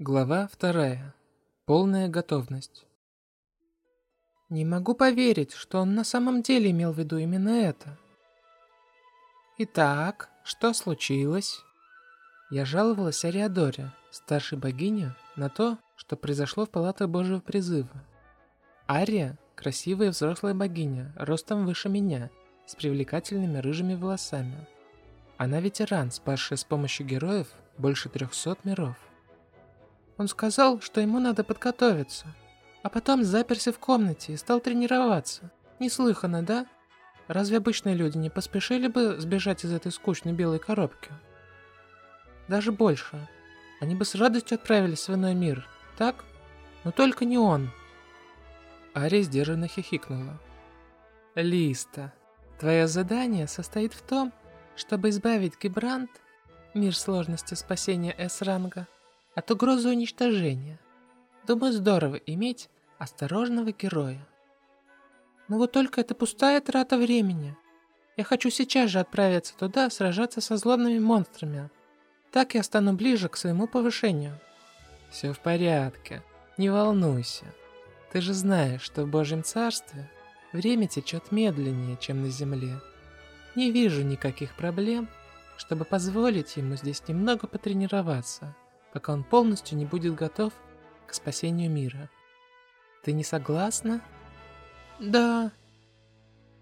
Глава вторая. Полная готовность. Не могу поверить, что он на самом деле имел в виду именно это. Итак, что случилось? Я жаловалась Ариадоре, старшей богине, на то, что произошло в палатах Божьего призыва. Ария – красивая взрослая богиня, ростом выше меня, с привлекательными рыжими волосами. Она ветеран, спасший с помощью героев больше трехсот миров. Он сказал, что ему надо подготовиться. А потом заперся в комнате и стал тренироваться. Неслыханно, да? Разве обычные люди не поспешили бы сбежать из этой скучной белой коробки? Даже больше. Они бы с радостью отправились в иной мир, так? Но только не он. Ария сдержанно хихикнула. Листа, твое задание состоит в том, чтобы избавить Гибрант, мир сложности спасения С-ранга, от угрозы уничтожения. Думаю, здорово иметь осторожного героя. Но вот только это пустая трата времени. Я хочу сейчас же отправиться туда, сражаться со злобными монстрами. Так я стану ближе к своему повышению. Все в порядке, не волнуйся. Ты же знаешь, что в Божьем Царстве время течет медленнее, чем на Земле. Не вижу никаких проблем, чтобы позволить ему здесь немного потренироваться пока он полностью не будет готов к спасению мира. Ты не согласна? Да.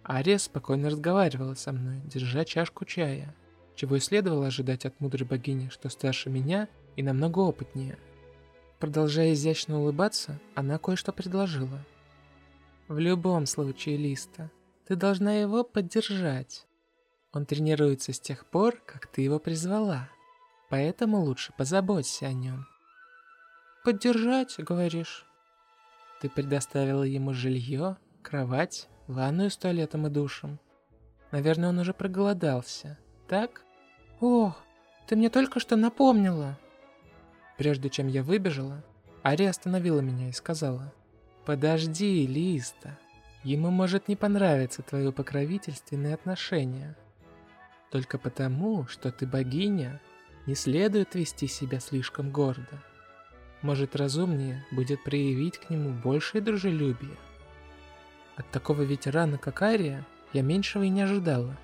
Ария спокойно разговаривала со мной, держа чашку чая, чего и следовало ожидать от мудрой богини, что старше меня и намного опытнее. Продолжая изящно улыбаться, она кое-что предложила. В любом случае, Листа, ты должна его поддержать. Он тренируется с тех пор, как ты его призвала. Поэтому лучше позаботься о нем. Поддержать, говоришь? Ты предоставила ему жилье, кровать, ванную с туалетом и душем. Наверное, он уже проголодался, так? О, ты мне только что напомнила. Прежде чем я выбежала, Ари остановила меня и сказала. Подожди, Листа. Ему может не понравиться твое покровительственное отношение. Только потому, что ты богиня, не следует вести себя слишком гордо. Может, разумнее будет проявить к нему большее дружелюбие. От такого ветерана, как Ария, я меньшего и не ожидала.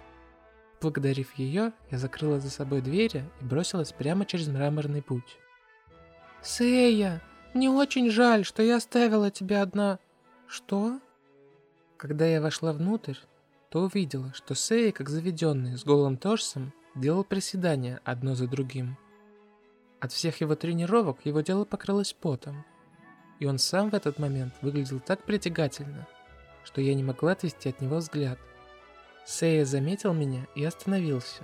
Благодарив ее, я закрыла за собой двери и бросилась прямо через мраморный путь. «Сэя, мне очень жаль, что я оставила тебя одна...» «Что?» Когда я вошла внутрь, то увидела, что Сэя, как заведенный, с голым торсом, делал приседания одно за другим. От всех его тренировок его тело покрылось потом, и он сам в этот момент выглядел так притягательно, что я не могла отвести от него взгляд. Сея заметил меня и остановился.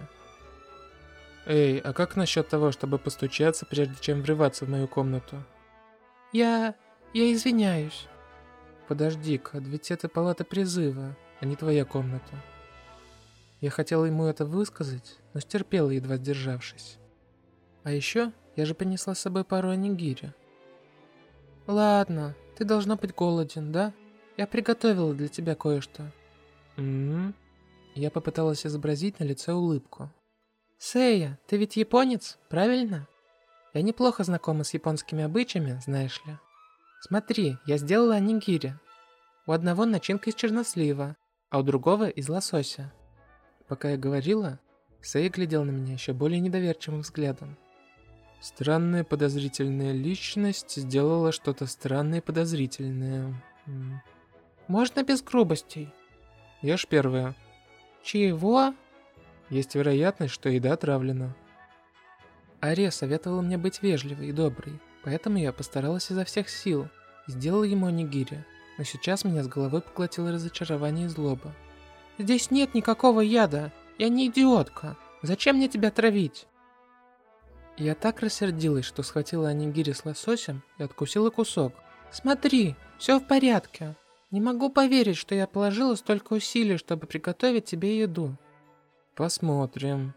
«Эй, а как насчет того, чтобы постучаться, прежде чем врываться в мою комнату?» «Я... я извиняюсь». «Подожди-ка, ведь это палата призыва, а не твоя комната». Я хотела ему это высказать, но стерпела, едва сдержавшись. А еще я же принесла с собой пару анигири. Ладно, ты должна быть голоден, да? Я приготовила для тебя кое-что. Угу. Я попыталась изобразить на лице улыбку. Сэя, ты ведь японец, правильно? Я неплохо знакома с японскими обычаями, знаешь ли. Смотри, я сделала анигири. У одного начинка из чернослива, а у другого из лосося. Пока я говорила, Сэй глядел на меня еще более недоверчивым взглядом. Странная подозрительная личность сделала что-то странное и подозрительное. Можно без грубостей? Я ж первая. Чего? Есть вероятность, что еда отравлена. Ария советовала мне быть вежливой и доброй, поэтому я постаралась изо всех сил и сделала ему онигири, но сейчас меня с головой поглотило разочарование и злоба. Здесь нет никакого яда. Я не идиотка. Зачем мне тебя травить?» Я так рассердилась, что схватила анигири с лососем и откусила кусок. «Смотри, все в порядке. Не могу поверить, что я положила столько усилий, чтобы приготовить тебе еду». «Посмотрим.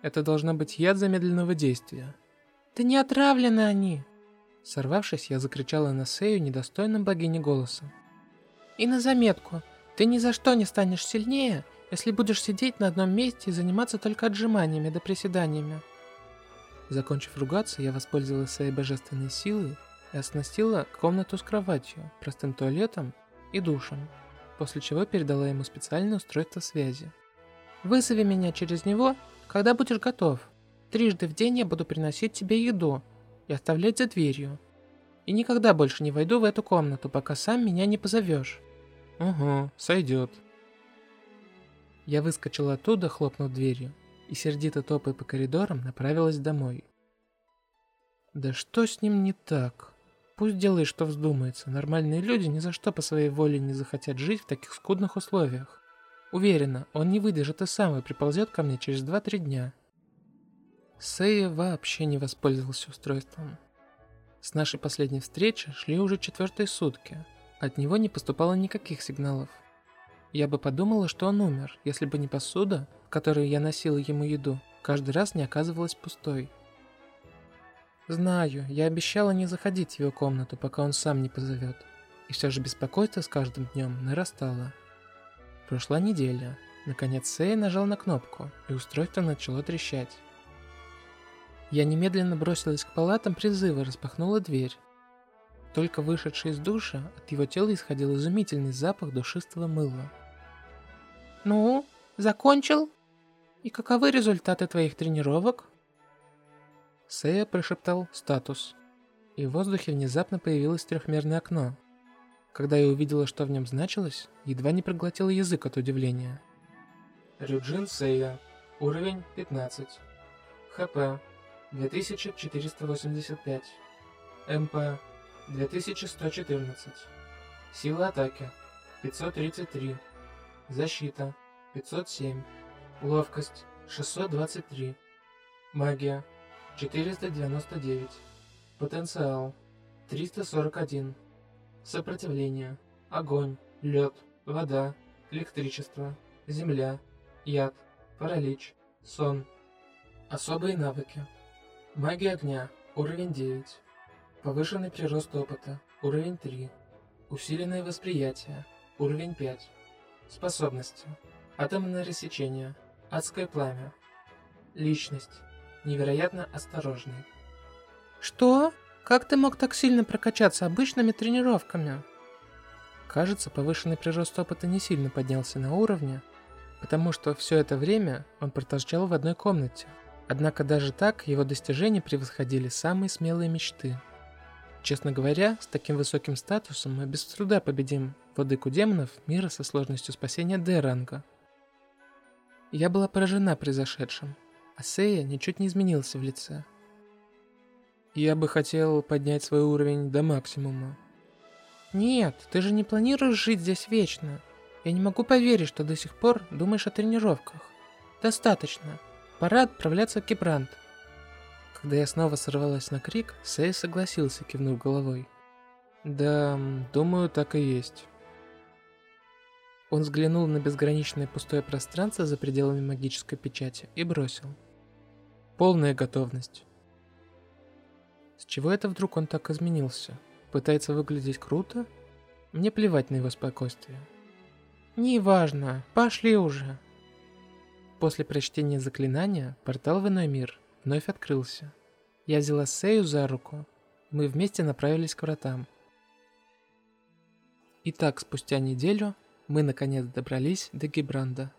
Это должно быть яд замедленного действия». «Да не отравлены они!» Сорвавшись, я закричала на Сею недостойным богини голосом. «И на заметку, ты ни за что не станешь сильнее, если будешь сидеть на одном месте и заниматься только отжиманиями да приседаниями. Закончив ругаться, я воспользовалась своей божественной силой и оснастила комнату с кроватью, простым туалетом и душем, после чего передала ему специальное устройство связи. «Вызови меня через него, когда будешь готов. Трижды в день я буду приносить тебе еду и оставлять за дверью. И никогда больше не войду в эту комнату, пока сам меня не позовешь». «Угу, сойдет». Я выскочила оттуда, хлопнув дверью, и сердито топая по коридорам направилась домой. Да что с ним не так? Пусть делает, что вздумается. Нормальные люди ни за что по своей воле не захотят жить в таких скудных условиях. Уверена, он не выдержит и сам и приползет ко мне через 2-3 дня. Сэя вообще не воспользовался устройством. С нашей последней встречи шли уже четвертые сутки. От него не поступало никаких сигналов. Я бы подумала, что он умер, если бы не посуда, в которой я носила ему еду, каждый раз не оказывалась пустой. Знаю, я обещала не заходить в его комнату, пока он сам не позовет. И все же беспокойство с каждым днем нарастало. Прошла неделя. Наконец Сэй нажал на кнопку, и устройство начало трещать. Я немедленно бросилась к палатам призыва, распахнула дверь. Только вышедший из душа, от его тела исходил изумительный запах душистого мыла. «Ну, закончил? И каковы результаты твоих тренировок?» Сэя прошептал «статус», и в воздухе внезапно появилось трехмерное окно. Когда я увидела, что в нем значилось, едва не проглотила язык от удивления. Рюджин Сэя, уровень 15. ХП 2485. МП 2114. Сила атаки 533. Защита 507. Ловкость 623. Магия 499. Потенциал 341. Сопротивление. Огонь, лед, вода, электричество, земля, яд, паралич, сон. Особые навыки. Магия огня. Уровень 9. Повышенный прирост опыта. Уровень 3. Усиленное восприятие. Уровень 5. Способности. Атомное рассечение. Адское пламя. Личность невероятно осторожный. Что? Как ты мог так сильно прокачаться обычными тренировками? Кажется, повышенный прирост опыта не сильно поднялся на уровне, потому что все это время он проторчал в одной комнате. Однако даже так его достижения превосходили самые смелые мечты. Честно говоря, с таким высоким статусом мы без труда победим владыку демонов мира со сложностью спасения Д-ранга. Я была поражена произошедшим. Асея ничуть не изменился в лице. Я бы хотел поднять свой уровень до максимума. Нет, ты же не планируешь жить здесь вечно. Я не могу поверить, что до сих пор думаешь о тренировках. Достаточно. Пора отправляться в Кибрант. Когда я снова сорвалась на крик, Сэй согласился, кивнув головой. Да, думаю, так и есть. Он взглянул на безграничное пустое пространство за пределами магической печати и бросил. Полная готовность. С чего это вдруг он так изменился? Пытается выглядеть круто? Мне плевать на его спокойствие. Неважно, пошли уже. После прочтения заклинания портал в иной мир вновь открылся. Я взяла Сею за руку, мы вместе направились к вратам. Итак, спустя неделю мы наконец добрались до Гибранда.